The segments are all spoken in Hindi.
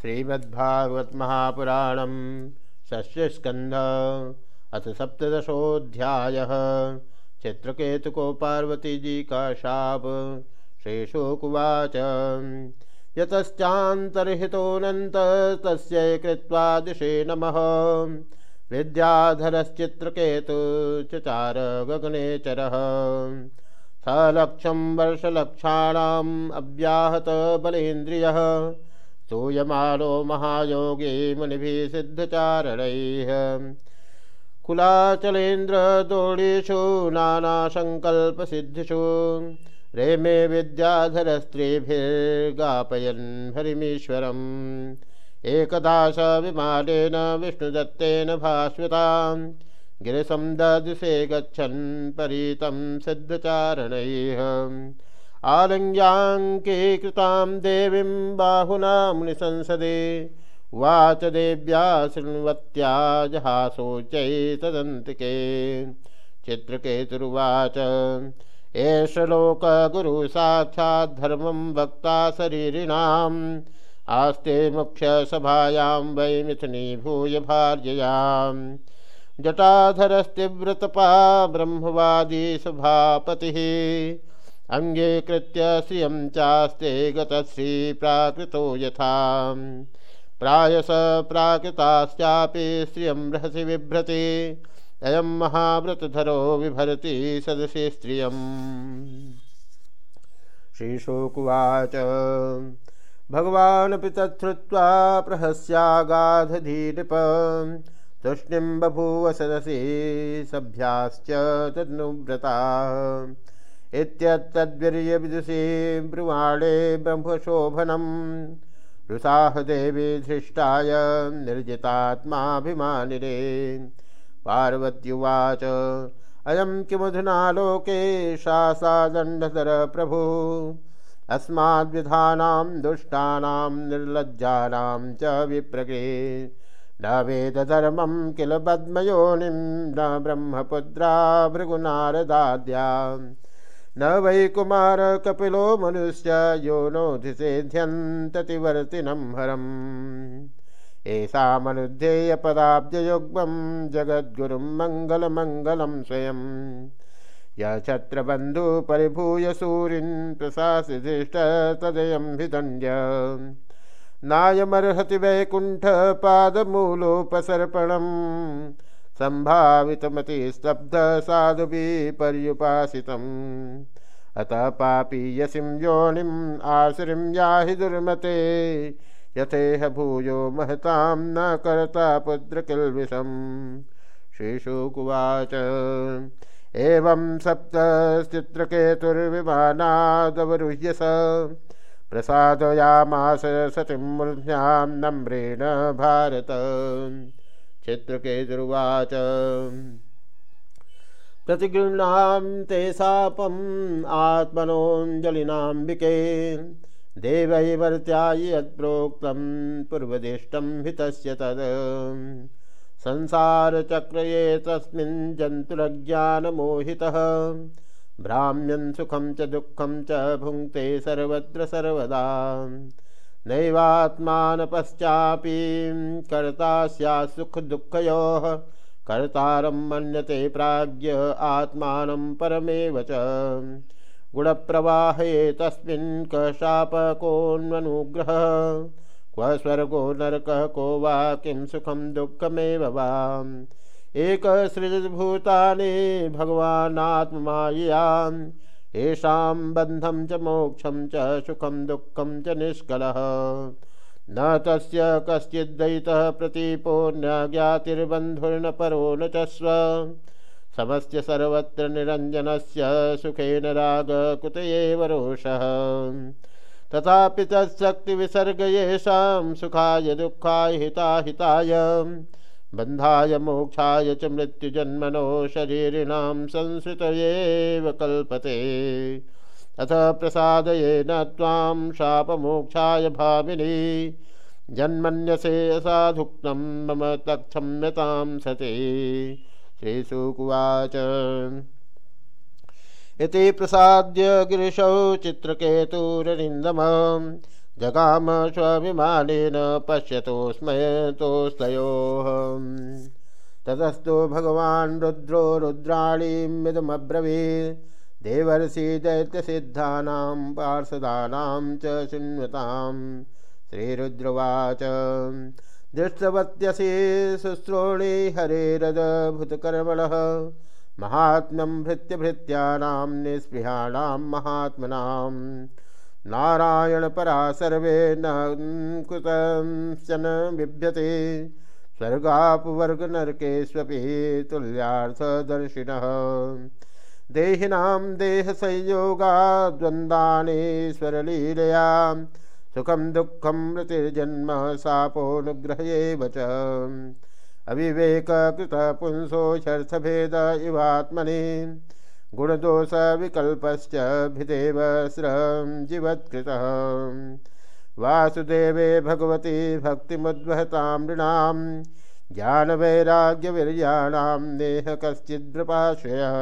श्रीमद्भागवत महापुराण षष्ठस्कंध अथ सप्तशोध्याय चित्रकेतु को पार्वती जी का शाप श्रीशुकुवाच। यतश्चान्तर्हितोऽनन्त तस्यै कृत्वा दिशे नमः। विद्याधरश्चित्रकेतु चचार गगने चरः सलक्षं वर्षलक्षाणाम् अव्याहत बलेन्द्रियः। स्तूयमानो महायोगी मुनिभिः सिद्धचारणैः। कुलाचलेन्द्रदोडीषु नानासङ्कल्पसिद्धिषु रेमे विद्याधरस्त्रीभिर्गापयन् हरिमीश्वरम्। एकदा स विमानेन विष्णुदत्तेन भास्वताम् गिरिशं ददृशे गच्छन् परीतं सिद्धचारणैः। आलिङ्ग्याङ्कीकृतां देवीं बाहुना मुनिसंसदे उवाच देव्या शृण्वत्या जहासोच्चै तदन्तिके चित्रकेतुरुवाच, एष लोकगुरु साक्षाद्धर्मं वक्ता शरीरिणाम्। आस्ते मुख्यसभायां वै मिथुनीभूय भार्ययाम्। जटाधरस्तीव्रतपा ब्रह्मवादी सभापतिः। अङ्गीकृत्य श्रियं चास्ते गतश्रीप्राकृतो यथा। प्रायस प्राकृताश्चापि श्रियं रहसि बिभ्रति, अयं महाव्रतधरो बिभरति सदसि स्त्रियम्। श्रीशोकुवाच। भगवानपि तच्छ्रुत्वा प्रहस्यागाधधीनृप तूष्णीं बभूव सदसि सभ्याश्च तदनुव्रता। इत्यत्तद्वीर्यविदुषी ब्रुवाणे ब्रह्मशोभनम्। रुषाह देवी धृष्टाय निर्जितात्माभिमानिरे पार्वत्युवाच, अयं किमधुना लोके शासादण्डधर प्रभु। अस्माद्विधानां दुष्टानां निर्लज्जानां च विप्रगे। न वेदधर्मं किल पद्मयोनिं, न ब्रह्मपुत्रा भृगुनारदाद्या। न वै कुमार कपिलो मनुष्य यो नोधिसेध्यन्ततिवर्तिनं हरम्। येषामनुध्येयपदाब्जयुग्मं जगद्गुरुं मङ्गलमङ्गलं स्वयं। यछत्रबन्धु परिभूय सूरिन् प्रशासिधिष्ठ तदयं भिदण्ड्य नायमर्हति वैकुण्ठपादमूलोपसर्पणम् सम्भावितमतिस्तब्ध साधुभिः पर्युपासितम् अतः पापीयसिं योनिम् आश्रिं याहि दुर्मते। यथेह भूयो महतां न कर्ता पुत्रकिल्विषम् श्रीशुकुवाच। एवं सप्तश्चित्रकेतुर्विमानादवरुह्य स प्रसादयामास सतिं मूर्ध्यां नम्रेण भारत। चित्रकेतुर्वाच प्रतिगृह्णां ते शापम् आत्मनोऽञ्जलिनाम्बिके। देवैवर्त्याय यत्प्रोक्तं पूर्वदिष्टं हितस्य तद् संसारचक्रये तस्मिन् जन्तुरज्ञानमोहितः। भ्राम्यन् सुखं च दुःखं च भुङ्क्ते सर्वत्र सर्वदा। नैवात्मानपश्चापि कर्ता स्यात् सुखदुःखयोः, कर्तारं मन्यते प्राज्ञ आत्मानं परमेव च। गुणप्रवाहे तस्मिन् क्व स्वर्गो नरकः को वा किं सुखं दुःखमेव वा। एकसृजभूतानि भगवानात्ममाययाम् येषां बन्धं च मोक्षं च सुखं दुःखं च निष्कलः। न तस्य कश्चिद्दयितः प्रतीपो न ज्ञातिर्बन्धुर्न परो न च स्व समस्य सर्वत्र निरञ्जनस्य सुखेन रागकुत एव रोषः। तथापि तत्शक्तिविसर्ग येषां सुखाय दुःखाय हिताहिताय। बन्धाय मोक्षाय च मृत्युजन्मनो शरीरिणां संसृत एव कल्पते। अथ प्रसादयेन त्वां शापमोक्षाय भामिनी। जन्मन्यसे असाधुक्तं मम तक्षम्यतां सते। श्रीशुकुवाच इति प्रसाद्य गिरिशौ चित्रकेतुरनिन्दम जगाम स्वाभिमानेन पश्यतोस्मयतोस्तयोः ततस्तु भगवान् रुद्रो रुद्राणीमिदमब्रवीत् देवर्षि दैत्यसिद्धानां पार्षदानां च शृण्वतां। श्रीरुद्रवाच। दृष्टवत्यसि शुश्रोणि हरेरदभूतकर्मणः महात्म्यं भृत्यभृत्यानां निःस्पृहाणां महात्मनां नारायणपरा सर्वे न कृतंश्चन बिभ्यते स्वर्गापवर्गनरकेष्वपि तुल्यार्थदर्शिनः। देहिनां देहसंयोगाद्वन्द्वानेश्वरलीलया सुखं दुःखं मृतिर्जन्म शापोनुग्रहयेव च। अविवेककृतपुंसो ह्यर्थभेद इवात्मनि गुणदोषविकल्पश्च भिदेव स्रं जीवत्कृतः। वासुदेवे भगवती भक्तिमुद्वहतां नृणां ज्ञानवैराग्यवीर्याणां नेह कश्चिद्रपाश्रयः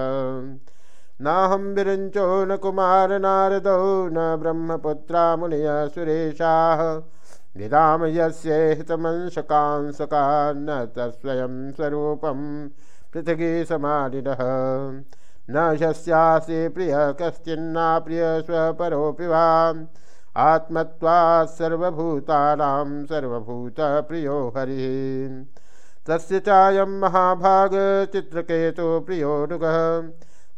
नाहं विरञ्चो न कुमारनारदौ न ब्रह्मपुत्रा मुनय सुरेशाः निदाम यस्येहितमंशकांसका न तत्स्वयं स्वरूपं पृथ्वी समानिनः। न यस्यासि प्रियः कश्चिन्ना प्रिय स्वपरोऽपि वा। आत्मत्वात् सर्वभूतानां सर्वभूतप्रियो हरिः। तस्य चायं महाभागचित्रकेतु प्रियोनुगः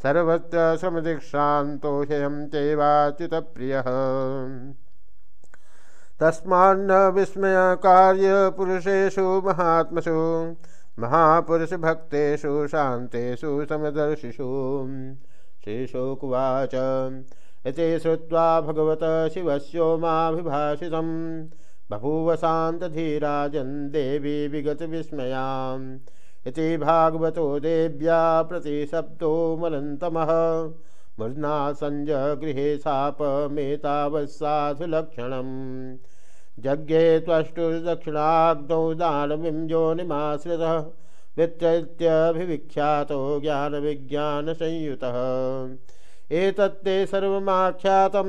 सर्वत्र समदीक्षान्तो ह्ययं चैवाच्युतप्रियः। तस्मान्न विस्मयकार्यपुरुषेषु महात्मसु महापुरुषभक्तेषु शान्तेषु, समदर्शिषु। श्रीशोकुवाच। इति श्रुत्वा भगवत शिवस्योमाभिभाषितं बभूव शान्तधीराजन् देवी विगतविस्मयाम् इति भागवतो देव्या प्रतिशब्दो मलन्तमः। मूर्ना सञ्जगृहे शापमेतावत्साधुलक्षणम् यज्ञे त्वष्टुर्दक्षिणाग्नौ दानवीं योनिमाश्रितः वित्रैत्यभिविख्यातो ज्ञानविज्ञानसंयुतः। एतत्ते सर्वमाख्यातं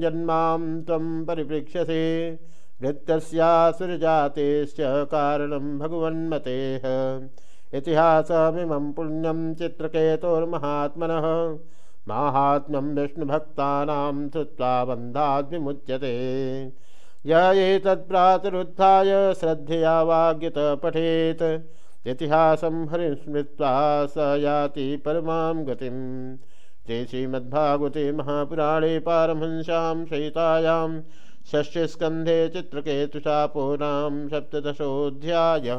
जन्मां त्वं परिपृक्ष्यसे वृत्तस्यासुरजातेश्च कारणं भगवन्मतेः। इतिहासमिमं पुण्यं चित्रकेतोर्महात्मनः। माहात्म्यं विष्णुभक्तानां श्रुत्वा बन्धाद् विमुच्यते य श्रद्धया वाग्यत पठेत् इतिहासं हरिस्मृत्वा स याति परमां गतिम्। ते श्रीमद्भागवते महापुराणे पारमहंस्यां सहितायां षष्ठस्कन्धे चित्रकेतुशापो नाम सप्तदशोऽध्यायः।